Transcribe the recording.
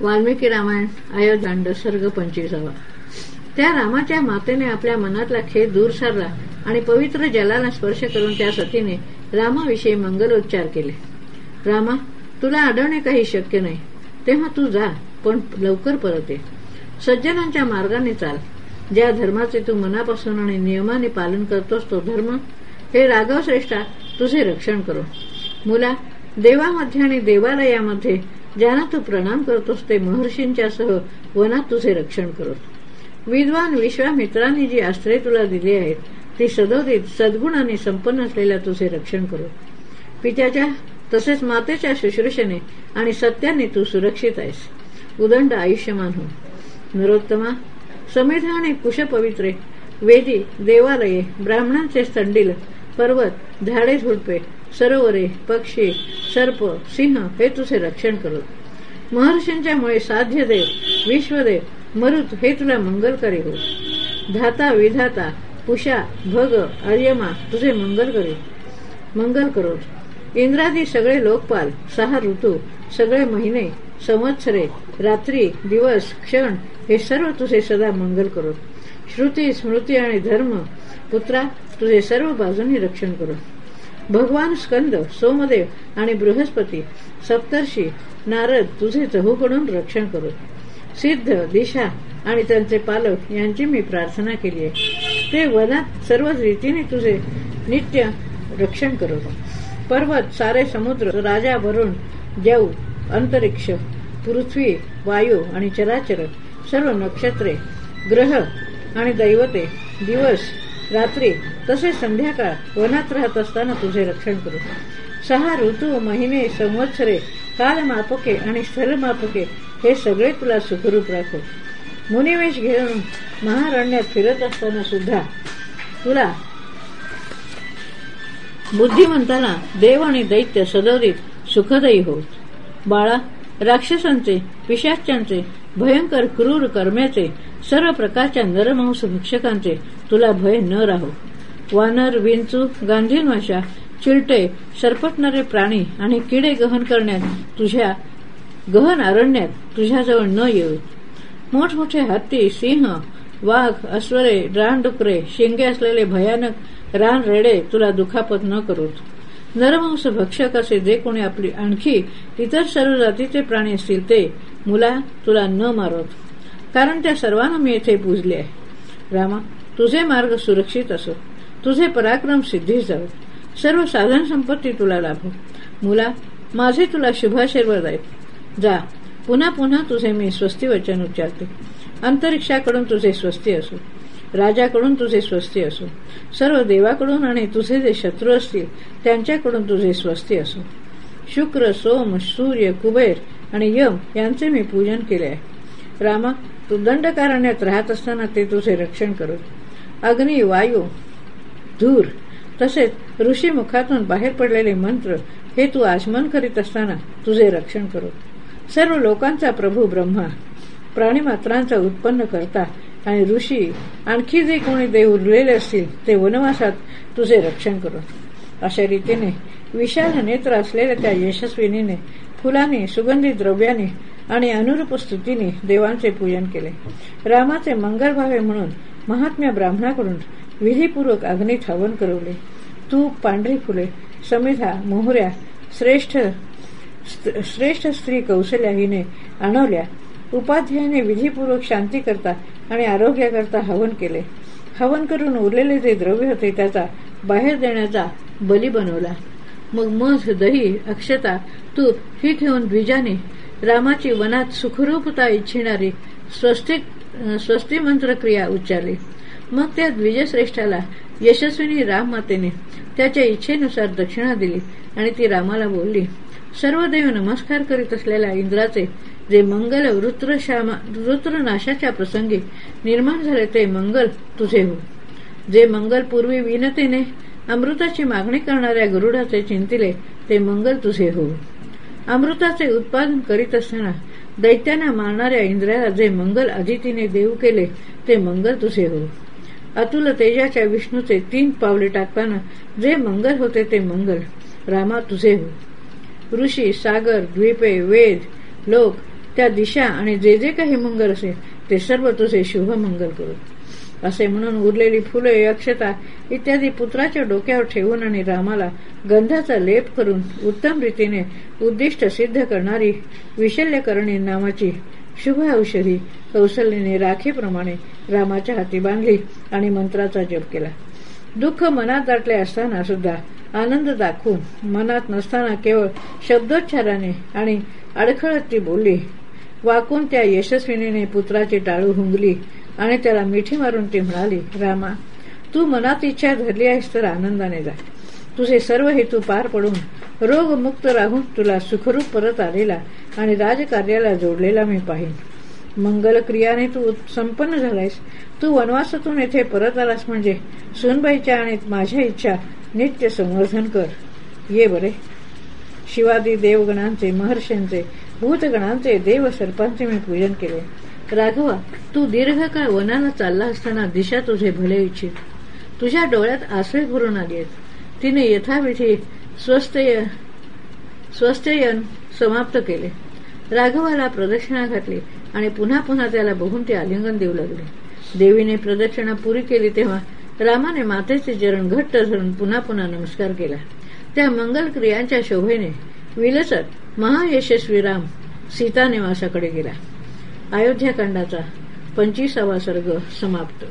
वाल्मिकी रामायण अयोध्याकांड सर्ग पंचवीसावा. त्या रामाच्या मातेने आपल्या मनातला खेद दूर सारला आणि पवित्र जलाला स्पर्श करून त्या सतीने रामाविषयी मंगलोच्चार केले. रामा तुला अडवणे काही शक्य नाही. तेव्हा तू जा पण लवकर परत. ये सज्जनांच्या मार्गाने चाल. ज्या धर्माचे तू मनापासून आणि नियमाने पालन करतोस तो धर्म हे राघव श्रेष्ठा तुझे रक्षण करो. मुला देवामध्ये आणि देवालयामध्ये ज्यांना तू प्रणाम करतोस ते महर्षींच्या सह वनात तुझे रक्षण करत. विद्वान विश्वामित्रांनी जी आश्रय तुला दिली आहेत ती सदोदित सद्गुणाने संपन्न असलेल्या तुझे रक्षण करो. पित्याच्या तसेच मातेच्या शुश्रूषेने आणि सत्याने तू सुरक्षित आहेस. उदंड आयुष्यमान हो. नरोत्तमा संविधान आणि कुशपवित्रे वेदी देवालये ब्राह्मणांचे स्तंडील पर्वत झाडे झुडपे सरोवरे पक्षी सर्प सिंह हे तुझे रक्षण करत महर्षींच्यामुळे साध्य देव विश्वदेव मरुत हे तुला मंगल करे हो. धाता विधाता पुषा भग आर्यमा तुझे मंगल करे. मंगल करोत इंद्रादी सगळे लोकपाल सहा ऋतू सगळे महिने संवत्सरे रात्री दिवस क्षण हे सर्व तुझे सदा मंगल करोत श्रुती स्मृती आणि धर्म पुत्रा तुझे सर्व बाजूंनी रक्षण करोत भगवान स्कंद सोमदेव आणि बृहस्पती सप्तर्षी नारद तुझे चहूकडून रक्षण करू. सिद्ध दिशा आणि त्यांचे पालक यांची मी प्रार्थना केली आहे. ते वनात सर्व रीतीने तुझे नित्य रक्षण करू. पर्वत सारे समुद्र राजा वरुण जव अंतरिक्ष पृथ्वी वायू आणि चराचर सर्व नक्षत्रे ग्रह आणि दैवते दिवस रात्री तसेच संध्याकाळ वनात राहत असताना तुझे रक्षण करू. सहा ऋतू महिने संवत्सरे कालमापके आणि स्थलमापके हे सगळे तुला सुखरूप राखो. मुनिवेश घेऊन महारण्यात फिरत असताना सुद्धा तुला बुद्धिमंताला देव आणि दैत्य सदवरीत सुखदयी होत. बाळा राक्षसांचे पिशाच्यांचे भयंकर क्रूर कर्म्याचे सर्व प्रकारच्या नरमांस भक्षकांचे तुला भय न राहो. वानर विंचू गांधीनवाशा चिलटे सरपटणारे प्राणी आणि किडे गहन करण्यात तुझ्या गहन अरण्यात तुझ्याजवळ न येऊ. मोठमोठे हत्ती सिंह वाघ अस्वरे रानडुकरे शिंगे असलेले भयानक रान रेडे तुला दुखापत न करोत नरमांस भक्षक असे जे कोणी आपली आणखी इतर सर्व जातीचे प्राणी असतील ते मुला तुला न मारत. कारण त्या सर्वांना मी येथे पूजले आहे. रामा तुझे मार्ग सुरक्षित असो. तुझे पराक्रम सिद्धीस जाऊ सर्व साधन संपत्ती तुला लाभो. मुला माझे तुला शुभाशीर्वाद आहेत जा पुन्हा पुन्हा तुझे मी स्वस्ती वचन उच्चारते. अंतरिक्षाकडून तुझे स्वस्ती असो. राजाकडून तुझे स्वस्ती असो. सर्व देवाकडून आणि तुझे जे शत्रू असतील त्यांच्याकडून तुझे स्वस्ती असो. शुक्र सोम सूर्य कुबेर आणि यम यांचे मी पूजन केले आहे. रामा तू दंडकारण्यात राहत असताना ते तुझे रक्षण करत अग्नी वायू धूर तसेच ऋषी मुखातून बाहेर पडलेले मंत्र हे तू आचमन करीत असताना तुझे रक्षण करू. सर्व लोकांचा प्रभू ब्रह्मा प्राणीमात्रांचा उत्पन्न करता आणि ऋषी आणखी जे कोणी देव उरलेले असतील ते वनवासात तुझे रक्षण करू. अशा रीतीने विशाल नेत्र असलेल्या त्या यशस्विनीने फुलांनी सुगंधी द्रव्याने आणि अनुरूप स्तुतीने देवांचे पूजन केले. रामाचे मंगल म्हणून महात्म्या ब्राह्मणाकडून विधीपूर्वक अग्नीत हवन करवले तूप पांढरी फुले समिधा मोहऱ्या श्रेष्ठ श्रेष्ठ स्त्री कौशल्या हिने आणवल्या. उपाध्यायाने विधीपूर्वक शांती करता आणि आरोग्याकरता हवन केले. हवन करून उरलेले जे द्रव्य होते त्याचा बाहेर देण्याचा बली बनवला. मग मध दही अक्षता तूप ही घेऊन द्विजाने रामाची वनात सुखरूपता इच्छिणारी स्वस्ती मंत्र क्रिया उच्चारली. मग त्या द्विजश्रेष्ठाला यशस्विनी राममातेने त्याच्या इच्छेनुसार दक्षिणा दिली आणि ती रामाला बोलली सर्व देव नमस्कार करीत असलेल्या इंद्राचे जे मंगल वृत्रनाशाच्या प्रसंगी निर्माण झाले ते मंगल तुझे हो. जे मंगल पूर्वी विनतेने अमृताची मागणी करणाऱ्या गरुडाचे चिंतिले ते मंगल तुझे हो. अमृताचे उत्पादन करीत असताना दैत्यांना मारणाऱ्या इंद्राला जे मंगल अदितीने देऊ केले ते मंगल तुझे हो. अतुल तेजाच्या विष्णूचे तीन पावले टाकताना जे मंगल होते ते मंगल. रामा तुझे हो. ऋषी सागर द्वीपे वेद लोक त्या दिशा आणि जे जे काही मंगल असेल ते सर्व तुझे शुभ मंगल करू. असे म्हणून उरलेली फुले अक्षता इत्यादी पुत्राच्या डोक्यावर ठेवून आणि रामाला गंधाचा लेप करून उत्तम रीतीने उद्दिष्ट सिद्ध करणारी विशल्यकरणी नावाची शुभ औषधी कौशल्याने राखीप्रमाणे रामाच्या हाती बांधली आणि मंत्राचा जप केला. दुःख मनात दाटले असताना सुद्धा आनंद दाखवून मनात नसताना केवळ शब्दोच्चाराने आणि अडखळत ती बोलली. वाकून त्या यशस्विनीने पुत्राची टाळू हुंगली आणि त्याला मिठी मारून ती म्हणाली रामा तू मनात इच्छा धरली आहेस तर आनंदाने जा. तुझे सर्व हेतू पार पडून रोगमुक्त राहून तुला सुखरूप परत आलेला आणि राजकार्याला जोडलेला मी पाहिन. मंगल क्रियाने तू संपन्न झालायस. तू वनवासातून येथे परत आलास म्हणजे सुनबाईच्या आणि माझ्या इच्छा नित्य संवर्धन कर. ये बरे. शिवादी देवगणांचे महर्षींचे भूतगणांचे देव सर्पांचे मी पूजन केले. राघवा तू दीर्घकाळ वनाला चालला असताना दिशा तुझे भले इच्छित. तुझ्या डोळ्यात आसवे भरून आली आहेत. तिने यथाविधी स्वस्तयन समाप्त केले. राघवाला प्रदक्षिणा घातली आणि पुन्हा पुन्हा त्याला बघून ते आलिंगन देऊ लागले. देवीने प्रदक्षिणा पुरी केली तेव्हा रामाने मातेचे चरण घट्ट धरून पुन्हा पुन्हा नमस्कार केला. त्या मंगल क्रियांच्या शोभेने विलसत महायशस्वी राम सीता निवासाकडे गेला अयोध्याकांडाचा पंचवीसावा सर्ग समाप्त.